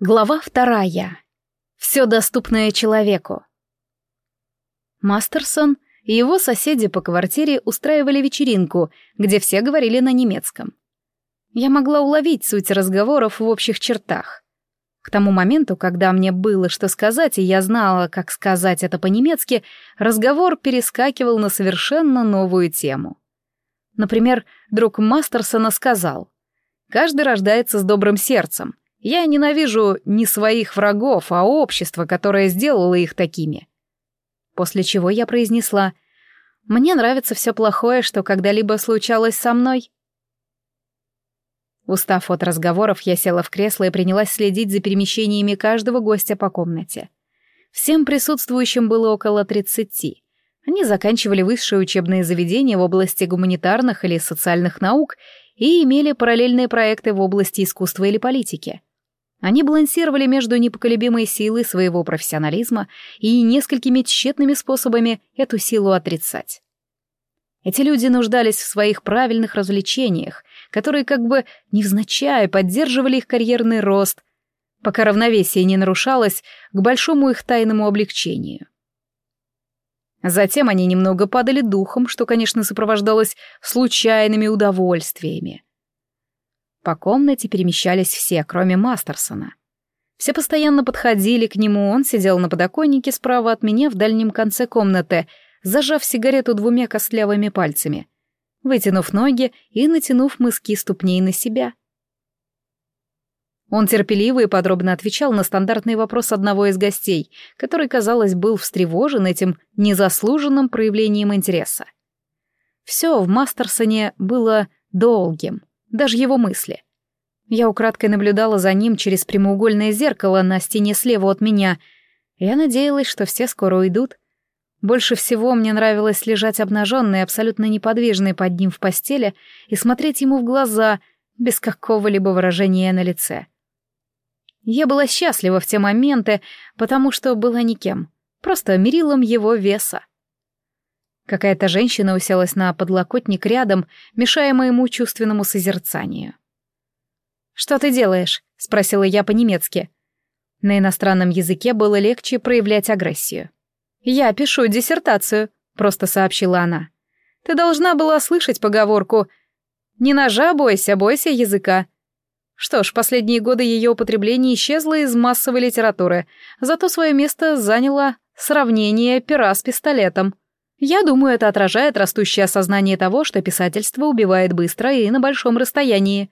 Глава вторая. Все доступное человеку. Мастерсон и его соседи по квартире устраивали вечеринку, где все говорили на немецком. Я могла уловить суть разговоров в общих чертах. К тому моменту, когда мне было что сказать, и я знала, как сказать это по-немецки, разговор перескакивал на совершенно новую тему. Например, друг Мастерсона сказал, «Каждый рождается с добрым сердцем, я ненавижу не своих врагов, а общество, которое сделало их такими. После чего я произнесла «Мне нравится все плохое, что когда-либо случалось со мной». Устав от разговоров, я села в кресло и принялась следить за перемещениями каждого гостя по комнате. Всем присутствующим было около тридцати. Они заканчивали высшее учебное заведение в области гуманитарных или социальных наук и имели параллельные проекты в области искусства или политики. Они балансировали между непоколебимой силой своего профессионализма и несколькими тщетными способами эту силу отрицать. Эти люди нуждались в своих правильных развлечениях, которые как бы невзначай поддерживали их карьерный рост, пока равновесие не нарушалось к большому их тайному облегчению. Затем они немного падали духом, что, конечно, сопровождалось случайными удовольствиями — по комнате перемещались все, кроме Мастерсона. Все постоянно подходили к нему, он сидел на подоконнике справа от меня в дальнем конце комнаты, зажав сигарету двумя костлявыми пальцами, вытянув ноги и натянув мыски ступней на себя. Он терпеливо и подробно отвечал на стандартный вопрос одного из гостей, который, казалось, был встревожен этим незаслуженным проявлением интереса. Все в Мастерсоне было долгим, даже его мысли. Я украдкой наблюдала за ним через прямоугольное зеркало на стене слева от меня. Я надеялась, что все скоро уйдут. Больше всего мне нравилось лежать обнаженной, абсолютно неподвижной под ним в постели и смотреть ему в глаза, без какого-либо выражения на лице. Я была счастлива в те моменты, потому что была никем, просто мерилом его веса. Какая-то женщина уселась на подлокотник рядом, мешая моему чувственному созерцанию. «Что ты делаешь?» — спросила я по-немецки. На иностранном языке было легче проявлять агрессию. «Я пишу диссертацию», — просто сообщила она. «Ты должна была слышать поговорку «Не ножа бойся, бойся языка». Что ж, последние годы ее употребление исчезло из массовой литературы, зато свое место заняло сравнение пера с пистолетом. Я думаю, это отражает растущее осознание того, что писательство убивает быстро и на большом расстоянии.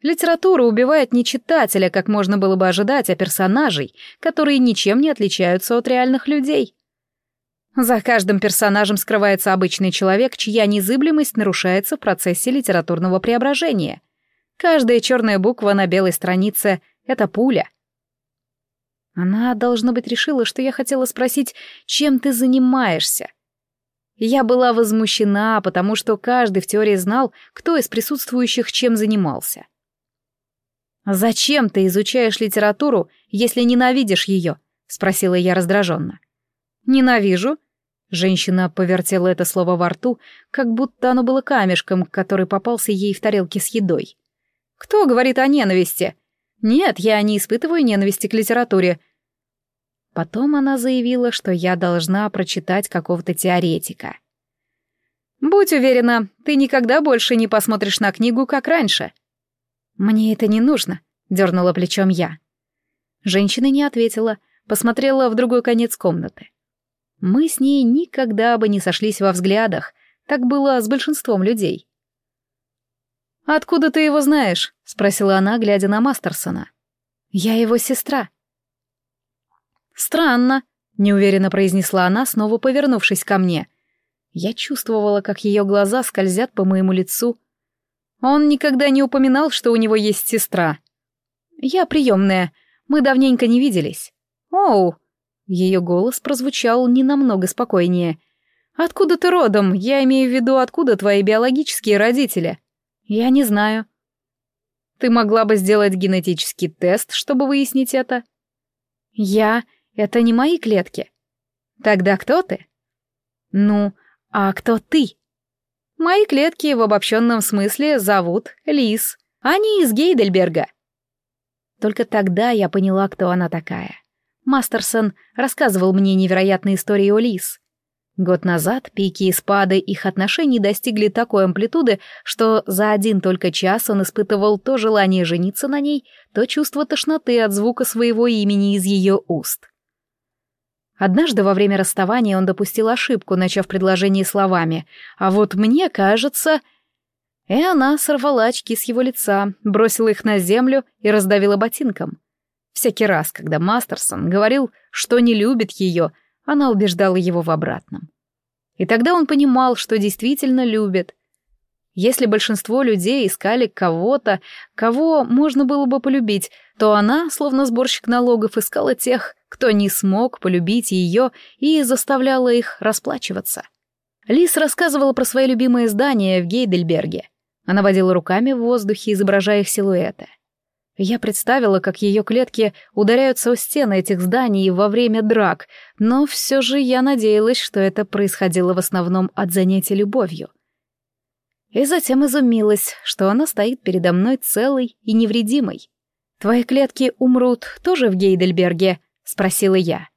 Литература убивает не читателя, как можно было бы ожидать, а персонажей, которые ничем не отличаются от реальных людей. За каждым персонажем скрывается обычный человек, чья незыблемость нарушается в процессе литературного преображения. Каждая черная буква на белой странице — это пуля. Она, должно быть, решила, что я хотела спросить, чем ты занимаешься. Я была возмущена, потому что каждый в теории знал, кто из присутствующих чем занимался. «Зачем ты изучаешь литературу, если ненавидишь ее?» — спросила я раздраженно. «Ненавижу?» Женщина повертела это слово во рту, как будто оно было камешком, который попался ей в тарелке с едой. «Кто говорит о ненависти?» «Нет, я не испытываю ненависти к литературе. Потом она заявила, что я должна прочитать какого-то теоретика. «Будь уверена, ты никогда больше не посмотришь на книгу, как раньше». «Мне это не нужно», — дернула плечом я. Женщина не ответила, посмотрела в другой конец комнаты. Мы с ней никогда бы не сошлись во взглядах, так было с большинством людей. «Откуда ты его знаешь?» — спросила она, глядя на Мастерсона. «Я его сестра», «Странно», — неуверенно произнесла она, снова повернувшись ко мне. Я чувствовала, как ее глаза скользят по моему лицу. Он никогда не упоминал, что у него есть сестра. «Я приемная, мы давненько не виделись». «Оу!» Ее голос прозвучал не намного спокойнее. «Откуда ты родом? Я имею в виду, откуда твои биологические родители?» «Я не знаю». «Ты могла бы сделать генетический тест, чтобы выяснить это?» «Я... Это не мои клетки. Тогда кто ты? Ну, а кто ты? Мои клетки в обобщенном смысле зовут Лис. Они из Гейдельберга. Только тогда я поняла, кто она такая. Мастерсон рассказывал мне невероятные истории о Лис. Год назад пики и спады их отношений достигли такой амплитуды, что за один только час он испытывал то желание жениться на ней, то чувство тошноты от звука своего имени из ее уст. Однажды во время расставания он допустил ошибку, начав предложение словами «А вот мне кажется...» И она сорвала очки с его лица, бросила их на землю и раздавила ботинком. Всякий раз, когда Мастерсон говорил, что не любит ее, она убеждала его в обратном. И тогда он понимал, что действительно любит. Если большинство людей искали кого-то, кого можно было бы полюбить, то она, словно сборщик налогов, искала тех, кто не смог полюбить ее и заставляла их расплачиваться. Лис рассказывала про свои любимые здания в Гейдельберге. Она водила руками в воздухе, изображая их силуэты. Я представила, как ее клетки ударяются о стены этих зданий во время драк, но все же я надеялась, что это происходило в основном от занятия любовью. И затем изумилась, что она стоит передо мной целой и невредимой. «Твои клетки умрут тоже в Гейдельберге?» — спросила я.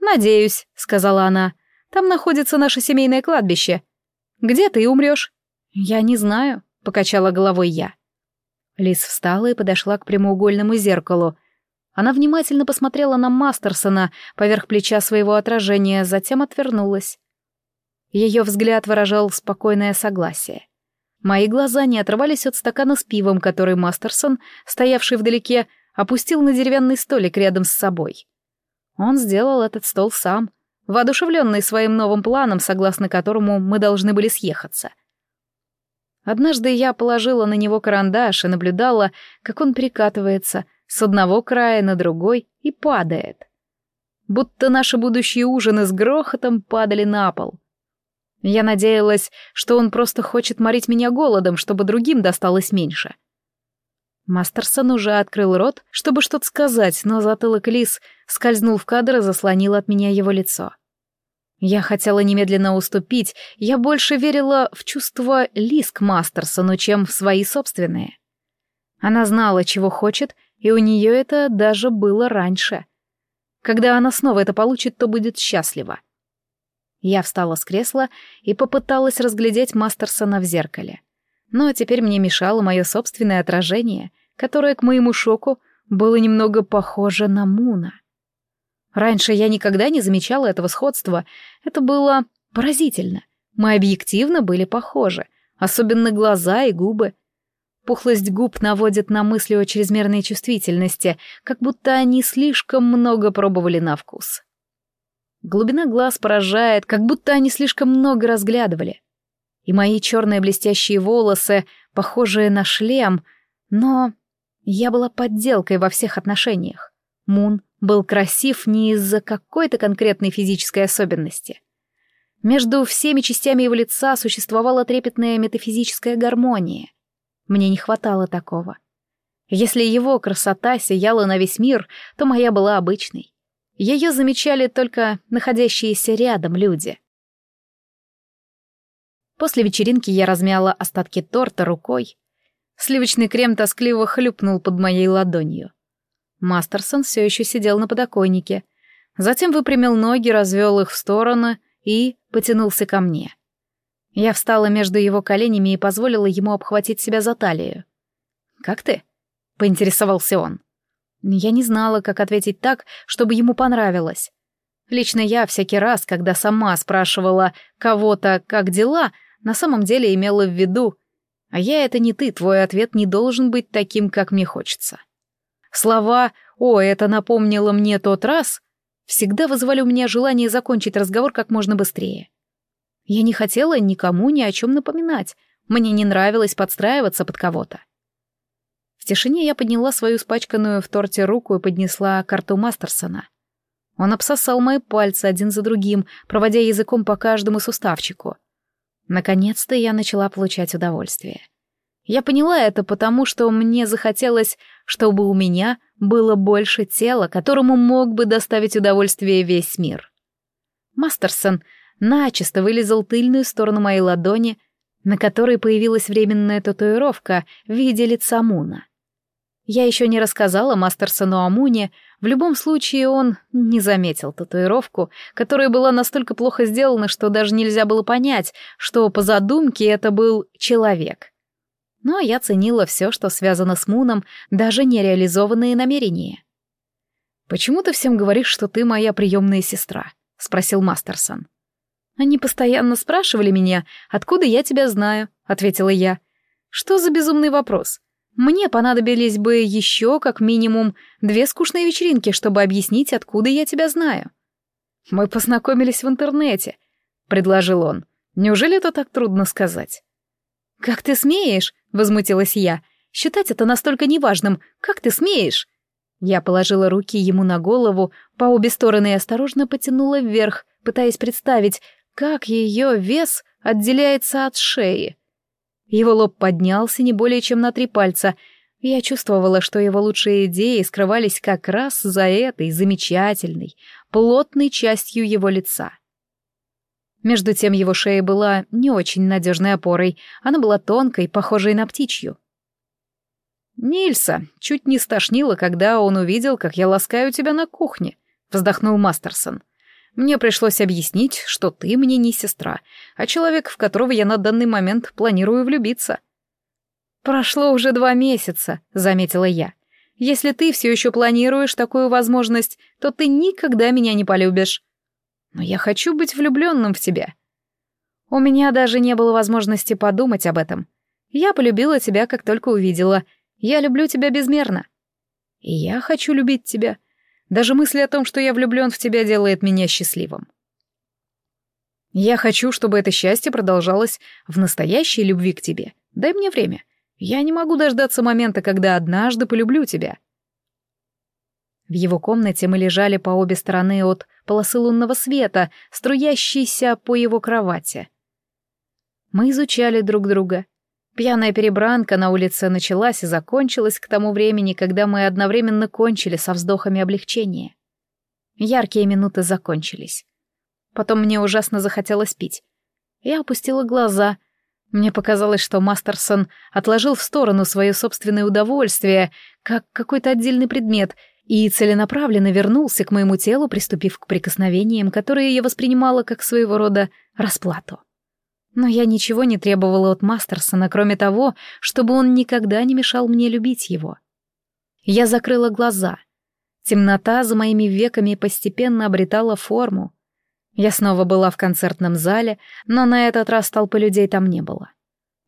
«Надеюсь», — сказала она. «Там находится наше семейное кладбище. Где ты умрешь?» «Я не знаю», — покачала головой я. Лиз встала и подошла к прямоугольному зеркалу. Она внимательно посмотрела на Мастерсона поверх плеча своего отражения, затем отвернулась. Ее взгляд выражал спокойное согласие. Мои глаза не отрывались от стакана с пивом, который Мастерсон, стоявший вдалеке, опустил на деревянный столик рядом с собой. Он сделал этот стол сам, воодушевленный своим новым планом, согласно которому мы должны были съехаться — Однажды я положила на него карандаш и наблюдала, как он перекатывается с одного края на другой и падает. Будто наши будущие ужины с грохотом падали на пол. Я надеялась, что он просто хочет морить меня голодом, чтобы другим досталось меньше. Мастерсон уже открыл рот, чтобы что-то сказать, но затылок Лис скользнул в кадр и заслонил от меня его лицо. — я хотела немедленно уступить, я больше верила в чувство Лис к Мастерсону, чем в свои собственные. Она знала, чего хочет, и у нее это даже было раньше. Когда она снова это получит, то будет счастлива. Я встала с кресла и попыталась разглядеть Мастерсона в зеркале. Но теперь мне мешало мое собственное отражение, которое, к моему шоку, было немного похоже на Муна. Раньше я никогда не замечала этого сходства. Это было поразительно. Мы объективно были похожи, особенно глаза и губы. Пухлость губ наводит на мысли о чрезмерной чувствительности, как будто они слишком много пробовали на вкус. Глубина глаз поражает, как будто они слишком много разглядывали. И мои черные блестящие волосы, похожие на шлем, но я была подделкой во всех отношениях. Мун был красив не из-за какой-то конкретной физической особенности. Между всеми частями его лица существовала трепетная метафизическая гармония. Мне не хватало такого. Если его красота сияла на весь мир, то моя была обычной. Ее замечали только находящиеся рядом люди. После вечеринки я размяла остатки торта рукой. Сливочный крем тоскливо хлюпнул под моей ладонью. Мастерсон все еще сидел на подоконнике. Затем выпрямил ноги, развел их в стороны и потянулся ко мне. Я встала между его коленями и позволила ему обхватить себя за талию. «Как ты?» — поинтересовался он. Я не знала, как ответить так, чтобы ему понравилось. Лично я всякий раз, когда сама спрашивала кого-то, как дела, на самом деле имела в виду, а я это не ты, твой ответ не должен быть таким, как мне хочется. Слова «О, это напомнило мне тот раз» всегда вызывали у меня желание закончить разговор как можно быстрее. Я не хотела никому ни о чем напоминать, мне не нравилось подстраиваться под кого-то. В тишине я подняла свою спачканную в торте руку и поднесла карту Мастерсона. Он обсосал мои пальцы один за другим, проводя языком по каждому суставчику. Наконец-то я начала получать удовольствие. Я поняла это потому, что мне захотелось, чтобы у меня было больше тела, которому мог бы доставить удовольствие весь мир. Мастерсон начисто вылезал тыльную сторону моей ладони, на которой появилась временная татуировка в виде лица Муна. Я еще не рассказала Мастерсону о Муне, в любом случае он не заметил татуировку, которая была настолько плохо сделана, что даже нельзя было понять, что по задумке это был человек. Но я ценила все, что связано с Муном, даже нереализованные намерения. «Почему ты всем говоришь, что ты моя приемная сестра?» — спросил Мастерсон. «Они постоянно спрашивали меня, откуда я тебя знаю», — ответила я. «Что за безумный вопрос? Мне понадобились бы еще, как минимум, две скучные вечеринки, чтобы объяснить, откуда я тебя знаю. Мы познакомились в интернете, предложил он. Неужели это так трудно сказать? Как ты смеешь? возмутилась я. Считать это настолько неважным. Как ты смеешь? Я положила руки ему на голову по обе стороны и осторожно потянула вверх, пытаясь представить, как ее вес отделяется от шеи. Его лоб поднялся не более чем на три пальца. Я чувствовала, что его лучшие идеи скрывались как раз за этой замечательной, плотной частью его лица. Между тем его шея была не очень надежной опорой, она была тонкой, похожей на птичью. «Нильса чуть не стошнило, когда он увидел, как я ласкаю тебя на кухне», — вздохнул Мастерсон. Мне пришлось объяснить, что ты мне не сестра, а человек, в которого я на данный момент планирую влюбиться. «Прошло уже два месяца», — заметила я. «Если ты все еще планируешь такую возможность, то ты никогда меня не полюбишь. Но я хочу быть влюбленным в тебя». У меня даже не было возможности подумать об этом. Я полюбила тебя, как только увидела. Я люблю тебя безмерно. И я хочу любить тебя. Даже мысль о том, что я влюблен в тебя, делает меня счастливым. Я хочу, чтобы это счастье продолжалось в настоящей любви к тебе. Дай мне время. Я не могу дождаться момента, когда однажды полюблю тебя. В его комнате мы лежали по обе стороны от полосы лунного света, струящейся по его кровати. Мы изучали друг друга. Пьяная перебранка на улице началась и закончилась к тому времени, когда мы одновременно кончили со вздохами облегчения. Яркие минуты закончились. Потом мне ужасно захотелось пить. Я опустила глаза. Мне показалось, что Мастерсон отложил в сторону свое собственное удовольствие, как какой-то отдельный предмет, и целенаправленно вернулся к моему телу, приступив к прикосновениям, которые я воспринимала как своего рода расплату. Но я ничего не требовала от Мастерсона, кроме того, чтобы он никогда не мешал мне любить его. Я закрыла глаза. Темнота за моими веками постепенно обретала форму. Я снова была в концертном зале, но на этот раз толпы людей там не было.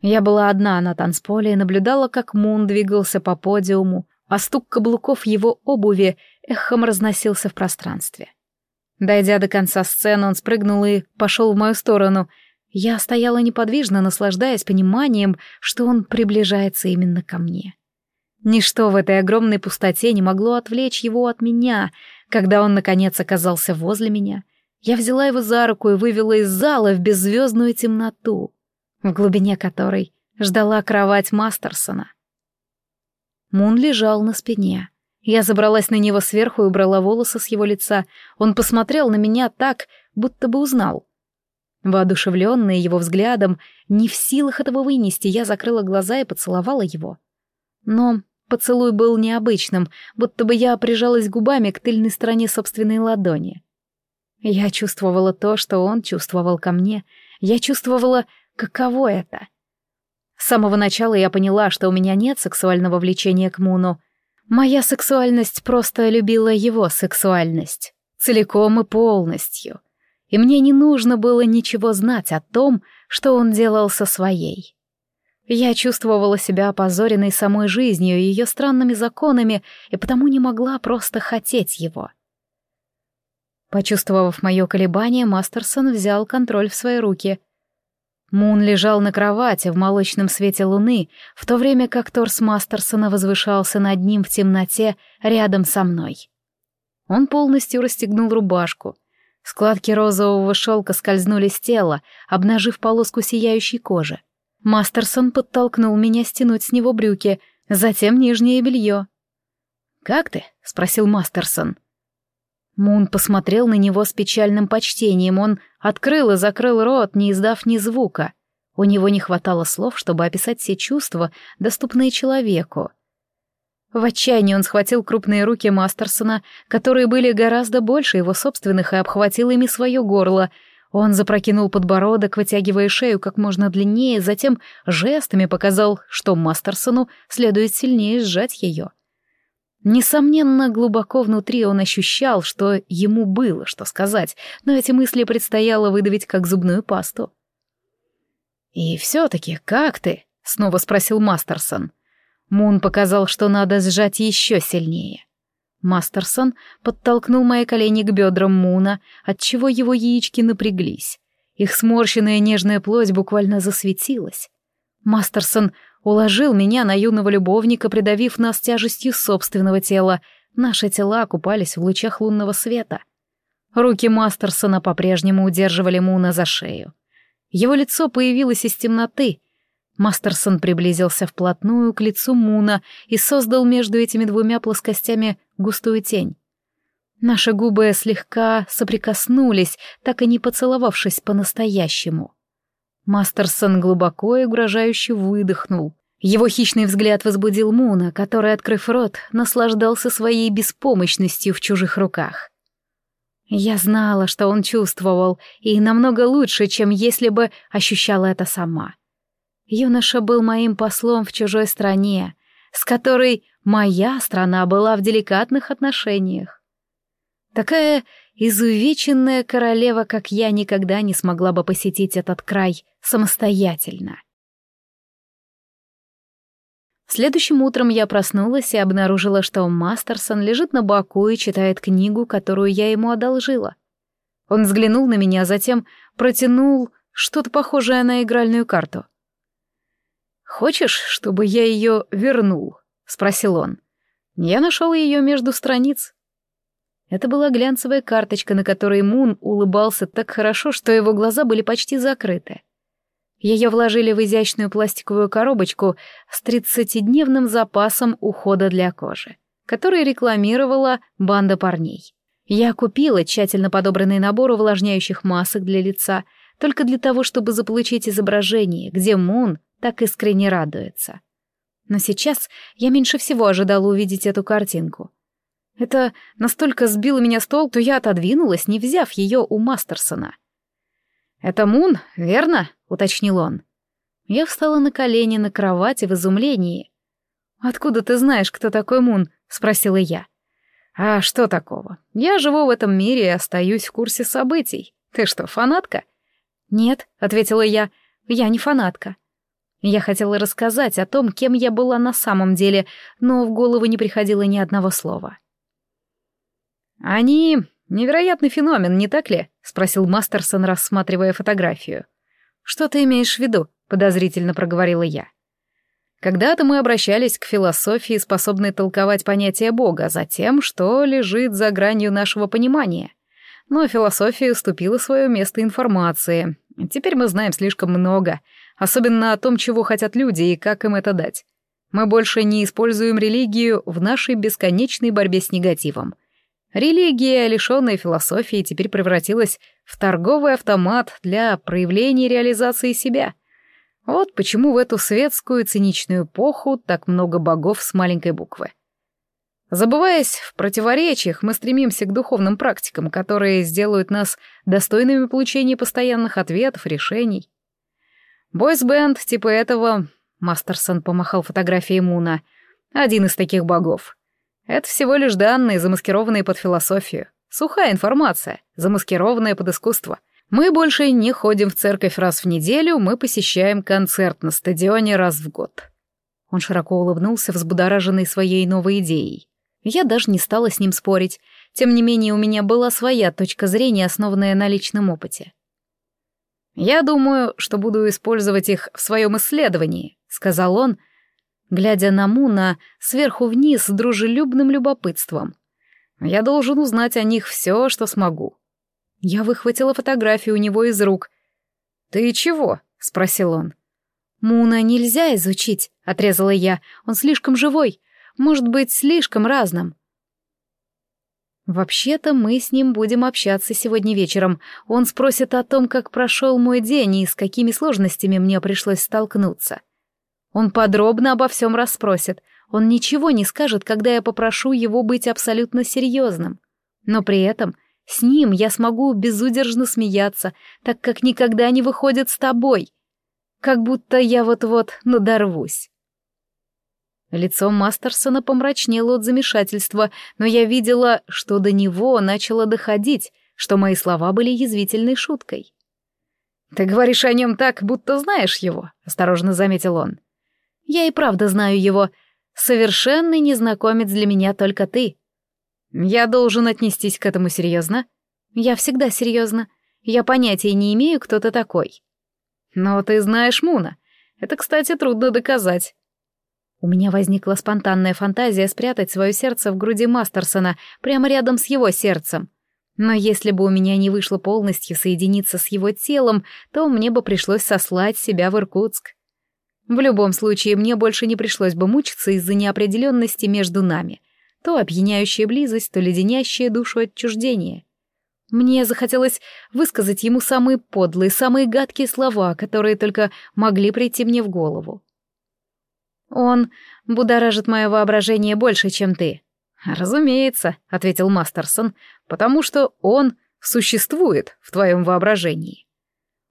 Я была одна на танцполе и наблюдала, как Мун двигался по подиуму, а стук каблуков его обуви эхом разносился в пространстве. Дойдя до конца сцены, он спрыгнул и пошел в мою сторону — я стояла неподвижно, наслаждаясь пониманием, что он приближается именно ко мне. Ничто в этой огромной пустоте не могло отвлечь его от меня, когда он, наконец, оказался возле меня. Я взяла его за руку и вывела из зала в беззвездную темноту, в глубине которой ждала кровать Мастерсона. Мун лежал на спине. Я забралась на него сверху и убрала волосы с его лица. Он посмотрел на меня так, будто бы узнал. Воодушевленная его взглядом, не в силах этого вынести, я закрыла глаза и поцеловала его. Но поцелуй был необычным, будто бы я прижалась губами к тыльной стороне собственной ладони. Я чувствовала то, что он чувствовал ко мне. Я чувствовала, каково это. С самого начала я поняла, что у меня нет сексуального влечения к Муну. Моя сексуальность просто любила его сексуальность. Целиком и полностью — и мне не нужно было ничего знать о том, что он делал со своей. Я чувствовала себя опозоренной самой жизнью и ее странными законами, и потому не могла просто хотеть его. Почувствовав мое колебание, Мастерсон взял контроль в свои руки. Мун лежал на кровати в молочном свете луны, в то время как торс Мастерсона возвышался над ним в темноте рядом со мной. Он полностью расстегнул рубашку — Складки розового шелка скользнули с тела, обнажив полоску сияющей кожи. Мастерсон подтолкнул меня стянуть с него брюки, затем нижнее белье. «Как ты?» — спросил Мастерсон. Мун посмотрел на него с печальным почтением. Он открыл и закрыл рот, не издав ни звука. У него не хватало слов, чтобы описать все чувства, доступные человеку. В отчаянии он схватил крупные руки Мастерсона, которые были гораздо больше его собственных, и обхватил ими свое горло. Он запрокинул подбородок, вытягивая шею как можно длиннее, затем жестами показал, что Мастерсону следует сильнее сжать ее. Несомненно, глубоко внутри он ощущал, что ему было что сказать, но эти мысли предстояло выдавить как зубную пасту. «И все-таки, как ты?» — снова спросил Мастерсон. Мун показал, что надо сжать еще сильнее. Мастерсон подтолкнул мои колени к бедрам Муна, отчего его яички напряглись. Их сморщенная нежная плоть буквально засветилась. Мастерсон уложил меня на юного любовника, придавив нас тяжестью собственного тела. Наши тела купались в лучах лунного света. Руки Мастерсона по-прежнему удерживали Муна за шею. Его лицо появилось из темноты — Мастерсон приблизился вплотную к лицу Муна и создал между этими двумя плоскостями густую тень. Наши губы слегка соприкоснулись, так и не поцеловавшись по-настоящему. Мастерсон глубоко и угрожающе выдохнул. Его хищный взгляд возбудил Муна, который, открыв рот, наслаждался своей беспомощностью в чужих руках. Я знала, что он чувствовал, и намного лучше, чем если бы ощущала это сама. Юноша был моим послом в чужой стране, с которой моя страна была в деликатных отношениях. Такая изувеченная королева, как я, никогда не смогла бы посетить этот край самостоятельно. Следующим утром я проснулась и обнаружила, что Мастерсон лежит на боку и читает книгу, которую я ему одолжила. Он взглянул на меня, затем протянул что-то похожее на игральную карту — «Хочешь, чтобы я ее вернул?» — спросил он. Я нашел ее между страниц. Это была глянцевая карточка, на которой Мун улыбался так хорошо, что его глаза были почти закрыты. Ее вложили в изящную пластиковую коробочку с тридцатидневным запасом ухода для кожи, который рекламировала банда парней. Я купила тщательно подобранный набор увлажняющих масок для лица только для того, чтобы заполучить изображение, где Мун так искренне радуется. Но сейчас я меньше всего ожидала увидеть эту картинку. Это настолько сбило меня с толку, я отодвинулась, не взяв ее у Мастерсона. «Это Мун, верно?» — уточнил он. Я встала на колени на кровати в изумлении. «Откуда ты знаешь, кто такой Мун?» — спросила я. «А что такого? Я живу в этом мире и остаюсь в курсе событий. Ты что, фанатка?» «Нет», — ответила я, — «я не фанатка. Я хотела рассказать о том, кем я была на самом деле, но в голову не приходило ни одного слова. «Они невероятный феномен, не так ли?» — спросил Мастерсон, рассматривая фотографию. «Что ты имеешь в виду?» — подозрительно проговорила я. Когда-то мы обращались к философии, способной толковать понятие Бога, а затем, что лежит за гранью нашего понимания. Но философия уступила свое место информации. Теперь мы знаем слишком много — особенно о том, чего хотят люди и как им это дать. Мы больше не используем религию в нашей бесконечной борьбе с негативом. Религия, лишенная философии, теперь превратилась в торговый автомат для проявления и реализации себя. Вот почему в эту светскую циничную эпоху так много богов с маленькой буквы. Забываясь в противоречиях, мы стремимся к духовным практикам, которые сделают нас достойными получения постоянных ответов, решений. Бойсбенд типа этого, Мастерсон помахал фотографией Муна, один из таких богов. Это всего лишь данные, замаскированные под философию. Сухая информация, замаскированная под искусство. Мы больше не ходим в церковь раз в неделю, мы посещаем концерт на стадионе раз в год. Он широко улыбнулся, взбудораженный своей новой идеей. Я даже не стала с ним спорить. Тем не менее, у меня была своя точка зрения, основанная на личном опыте. «Я думаю, что буду использовать их в своем исследовании», — сказал он, глядя на Муна сверху вниз с дружелюбным любопытством. «Я должен узнать о них все, что смогу». Я выхватила фотографию у него из рук. «Ты чего?» — спросил он. «Муна нельзя изучить», — отрезала я. «Он слишком живой, может быть, слишком разным. Вообще-то мы с ним будем общаться сегодня вечером. Он спросит о том, как прошел мой день и с какими сложностями мне пришлось столкнуться. Он подробно обо всем расспросит. Он ничего не скажет, когда я попрошу его быть абсолютно серьезным. Но при этом с ним я смогу безудержно смеяться, так как никогда не выходит с тобой. Как будто я вот-вот надорвусь. Лицо Мастерсона помрачнело от замешательства, но я видела, что до него начало доходить, что мои слова были язвительной шуткой. «Ты говоришь о нем так, будто знаешь его», — осторожно заметил он. «Я и правда знаю его. Совершенный незнакомец для меня только ты. Я должен отнестись к этому серьезно. Я всегда серьезно. Я понятия не имею, кто ты такой. Но ты знаешь Муна. Это, кстати, трудно доказать. У меня возникла спонтанная фантазия спрятать свое сердце в груди Мастерсона, прямо рядом с его сердцем. Но если бы у меня не вышло полностью соединиться с его телом, то мне бы пришлось сослать себя в Иркутск. В любом случае, мне больше не пришлось бы мучиться из-за неопределенности между нами. То опьяняющая близость, то леденящая душу отчуждение. Мне захотелось высказать ему самые подлые, самые гадкие слова, которые только могли прийти мне в голову. Он будоражит мое воображение больше, чем ты. Разумеется, ответил Мастерсон, потому что он существует в твоем воображении.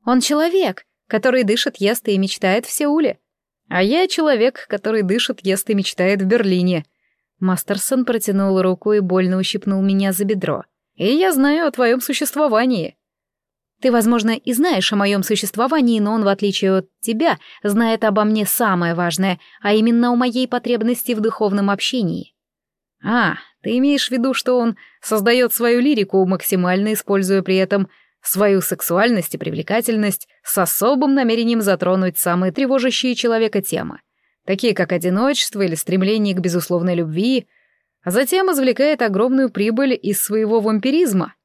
Он человек, который дышит, ест и мечтает в Сеуле. А я человек, который дышит, ест и мечтает в Берлине. Мастерсон протянул руку и больно ущипнул меня за бедро. И я знаю о твоем существовании. Ты, возможно, и знаешь о моем существовании, но он, в отличие от тебя, знает обо мне самое важное, а именно о моей потребности в духовном общении. А, ты имеешь в виду, что он создает свою лирику, максимально используя при этом свою сексуальность и привлекательность с особым намерением затронуть самые тревожащие человека темы, такие как одиночество или стремление к безусловной любви, а затем извлекает огромную прибыль из своего вампиризма.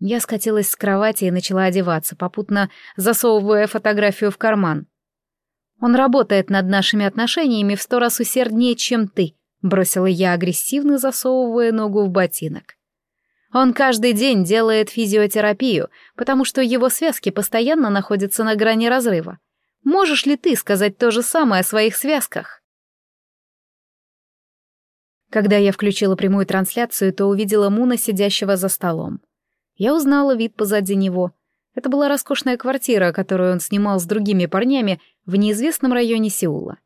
Я скатилась с кровати и начала одеваться, попутно засовывая фотографию в карман. «Он работает над нашими отношениями в сто раз усерднее, чем ты», — бросила я агрессивно, засовывая ногу в ботинок. «Он каждый день делает физиотерапию, потому что его связки постоянно находятся на грани разрыва. Можешь ли ты сказать то же самое о своих связках?» Когда я включила прямую трансляцию, то увидела Муна, сидящего за столом. Я узнала вид позади него. Это была роскошная квартира, которую он снимал с другими парнями в неизвестном районе Сеула.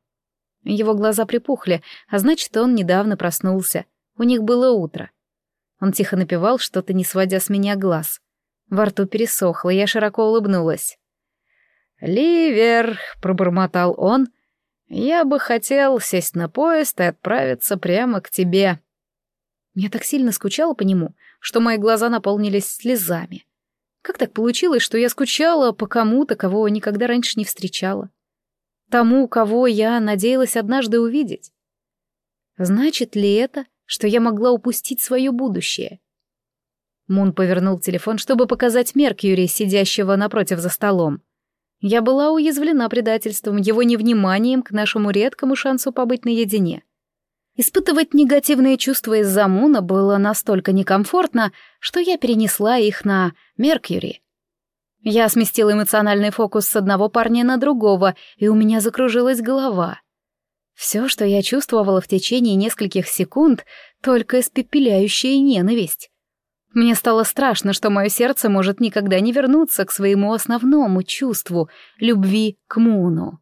Его глаза припухли, а значит, он недавно проснулся. У них было утро. Он тихо напевал, что-то не сводя с меня глаз. Во рту пересохло, я широко улыбнулась. «Ливер», — пробормотал он, — «я бы хотел сесть на поезд и отправиться прямо к тебе». Я так сильно скучала по нему, что мои глаза наполнились слезами. Как так получилось, что я скучала по кому-то, кого никогда раньше не встречала? Тому, кого я надеялась однажды увидеть? Значит ли это, что я могла упустить свое будущее? Мун повернул телефон, чтобы показать Меркьюри, сидящего напротив за столом. Я была уязвлена предательством, его невниманием к нашему редкому шансу побыть наедине. Испытывать негативные чувства из-за Муна было настолько некомфортно, что я перенесла их на Меркьюри. Я сместила эмоциональный фокус с одного парня на другого, и у меня закружилась голова. Все, что я чувствовала в течение нескольких секунд, только испепеляющая ненависть. Мне стало страшно, что мое сердце может никогда не вернуться к своему основному чувству — любви к Муну.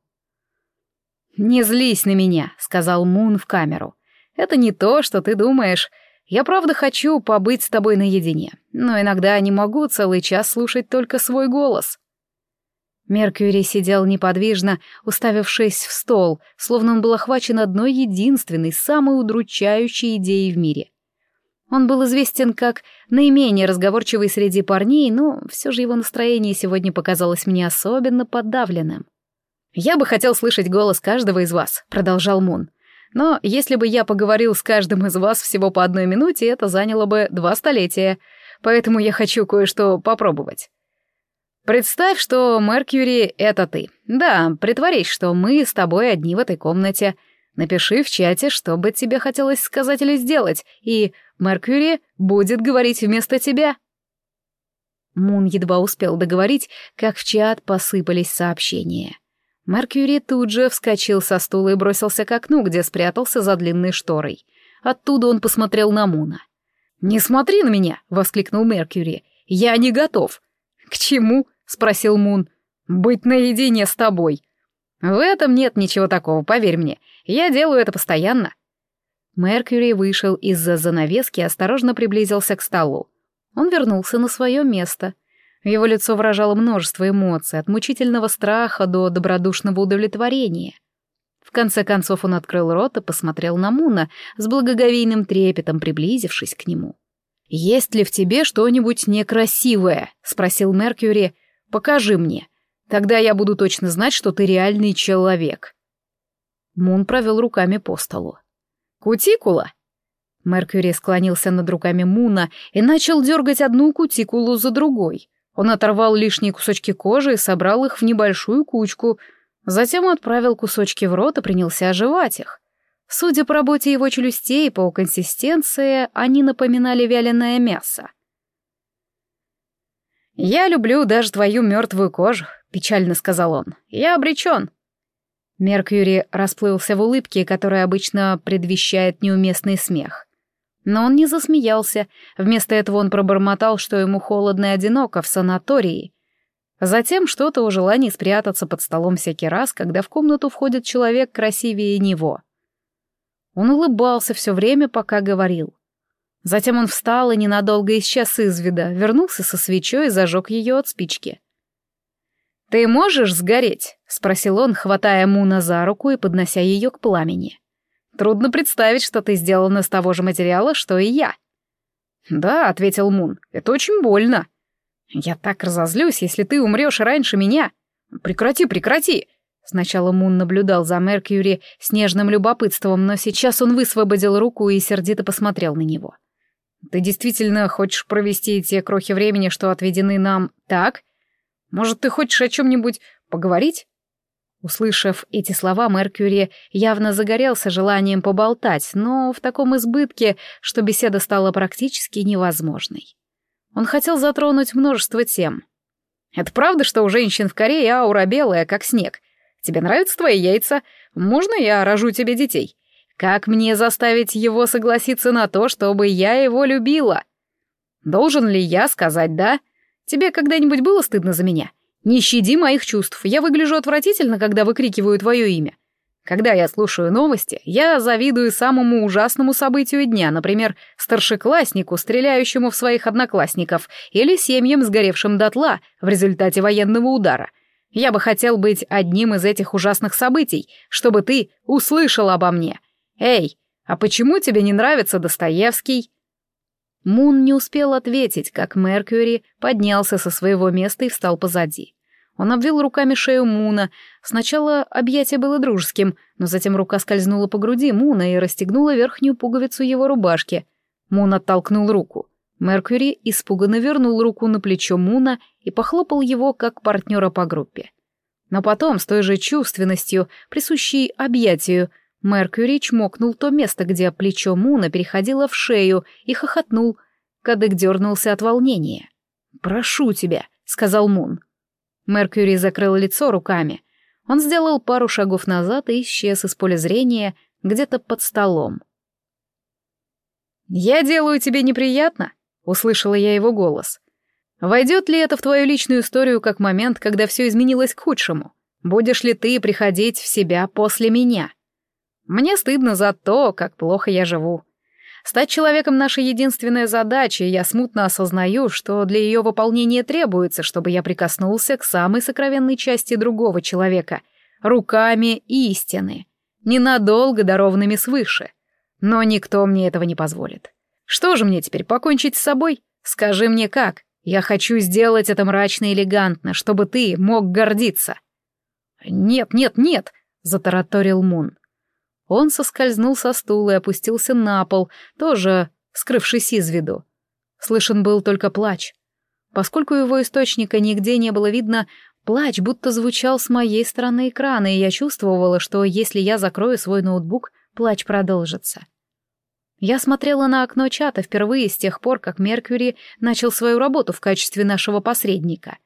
«Не злись на меня», — сказал Мун в камеру. Это не то, что ты думаешь. Я правда хочу побыть с тобой наедине, но иногда не могу целый час слушать только свой голос». Меркьюри сидел неподвижно, уставившись в стол, словно он был охвачен одной единственной, самой удручающей идеей в мире. Он был известен как наименее разговорчивый среди парней, но все же его настроение сегодня показалось мне особенно подавленным. «Я бы хотел слышать голос каждого из вас», — продолжал Мун. Но если бы я поговорил с каждым из вас всего по одной минуте, это заняло бы два столетия. Поэтому я хочу кое-что попробовать. Представь, что Меркьюри — это ты. Да, притворись, что мы с тобой одни в этой комнате. Напиши в чате, что бы тебе хотелось сказать или сделать, и Меркьюри будет говорить вместо тебя. Мун едва успел договорить, как в чат посыпались сообщения. Меркьюри тут же вскочил со стула и бросился к окну, где спрятался за длинной шторой. Оттуда он посмотрел на Муна. «Не смотри на меня!» — воскликнул Меркьюри. «Я не готов!» «К чему?» — спросил Мун. «Быть наедине с тобой!» «В этом нет ничего такого, поверь мне. Я делаю это постоянно». Меркьюри вышел из-за занавески и осторожно приблизился к столу. Он вернулся на свое место. Его лицо выражало множество эмоций, от мучительного страха до добродушного удовлетворения. В конце концов он открыл рот и посмотрел на Муна с благоговейным трепетом, приблизившись к нему. «Есть ли в тебе что-нибудь некрасивое?» — спросил Меркьюри. «Покажи мне. Тогда я буду точно знать, что ты реальный человек». Мун провел руками по столу. «Кутикула?» Меркьюри склонился над руками Муна и начал дергать одну кутикулу за другой. Он оторвал лишние кусочки кожи и собрал их в небольшую кучку. Затем отправил кусочки в рот и принялся оживать их. Судя по работе его челюстей, по консистенции, они напоминали вяленое мясо. «Я люблю даже твою мертвую кожу», — печально сказал он. «Я обречен». Меркьюри расплылся в улыбке, которая обычно предвещает неуместный смех. Но он не засмеялся, вместо этого он пробормотал, что ему холодно и одиноко в санатории. Затем что-то о желании спрятаться под столом всякий раз, когда в комнату входит человек красивее него. Он улыбался все время, пока говорил. Затем он встал и ненадолго исчез из вида, вернулся со свечой и зажег ее от спички. «Ты можешь сгореть?» — спросил он, хватая Муна за руку и поднося ее к пламени. Трудно представить, что ты сделан из того же материала, что и я». «Да», — ответил Мун, — «это очень больно». «Я так разозлюсь, если ты умрешь раньше меня». «Прекрати, прекрати!» Сначала Мун наблюдал за Меркьюри с нежным любопытством, но сейчас он высвободил руку и сердито посмотрел на него. «Ты действительно хочешь провести те крохи времени, что отведены нам, так? Может, ты хочешь о чем-нибудь поговорить?» Услышав эти слова, Меркьюри явно загорелся желанием поболтать, но в таком избытке, что беседа стала практически невозможной. Он хотел затронуть множество тем. «Это правда, что у женщин в Корее аура белая, как снег? Тебе нравятся твои яйца? Можно я рожу тебе детей? Как мне заставить его согласиться на то, чтобы я его любила? Должен ли я сказать «да»? Тебе когда-нибудь было стыдно за меня?» Не щади моих чувств, я выгляжу отвратительно, когда выкрикиваю твое имя. Когда я слушаю новости, я завидую самому ужасному событию дня, например, старшекласснику, стреляющему в своих одноклассников, или семьям, сгоревшим дотла в результате военного удара. Я бы хотел быть одним из этих ужасных событий, чтобы ты услышал обо мне. Эй, а почему тебе не нравится Достоевский? Мун не успел ответить, как Меркьюри поднялся со своего места и встал позади. Он обвил руками шею Муна. Сначала объятие было дружеским, но затем рука скользнула по груди Муна и расстегнула верхнюю пуговицу его рубашки. Мун оттолкнул руку. Меркьюри испуганно вернул руку на плечо Муна и похлопал его как партнера по группе. Но потом, с той же чувственностью, присущей объятию, Меркьюри чмокнул то место, где плечо Муна переходило в шею, и хохотнул. Кадык дернулся от волнения. «Прошу тебя», — сказал Мун. Меркьюри закрыл лицо руками. Он сделал пару шагов назад и исчез из поля зрения где-то под столом. «Я делаю тебе неприятно?» — услышала я его голос. «Войдет ли это в твою личную историю как момент, когда все изменилось к худшему? Будешь ли ты приходить в себя после меня?» Мне стыдно за то, как плохо я живу. Стать человеком — наша единственная задача, и я смутно осознаю, что для ее выполнения требуется, чтобы я прикоснулся к самой сокровенной части другого человека — руками истины, ненадолго дарованными свыше. Но никто мне этого не позволит. Что же мне теперь, покончить с собой? Скажи мне как. Я хочу сделать это мрачно и элегантно, чтобы ты мог гордиться. «Нет, нет, нет!» — затараторил Мун. Он соскользнул со стула и опустился на пол, тоже скрывшись из виду. Слышен был только плач. Поскольку его источника нигде не было видно, плач будто звучал с моей стороны экрана, и я чувствовала, что если я закрою свой ноутбук, плач продолжится. Я смотрела на окно чата впервые с тех пор, как Меркьюри начал свою работу в качестве нашего посредника.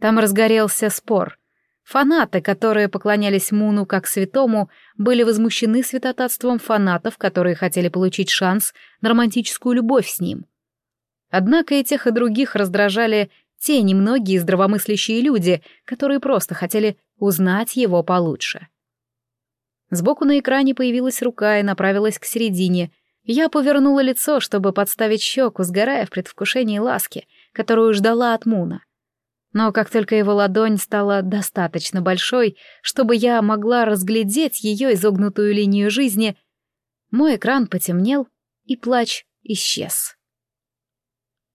Там разгорелся спор. Фанаты, которые поклонялись Муну как святому, были возмущены святотатством фанатов, которые хотели получить шанс на романтическую любовь с ним. Однако и тех, и других раздражали те немногие здравомыслящие люди, которые просто хотели узнать его получше. Сбоку на экране появилась рука и направилась к середине. Я повернула лицо, чтобы подставить щеку, сгорая в предвкушении ласки, которую ждала от Муна. Но как только его ладонь стала достаточно большой, чтобы я могла разглядеть ее изогнутую линию жизни, мой экран потемнел, и плач исчез.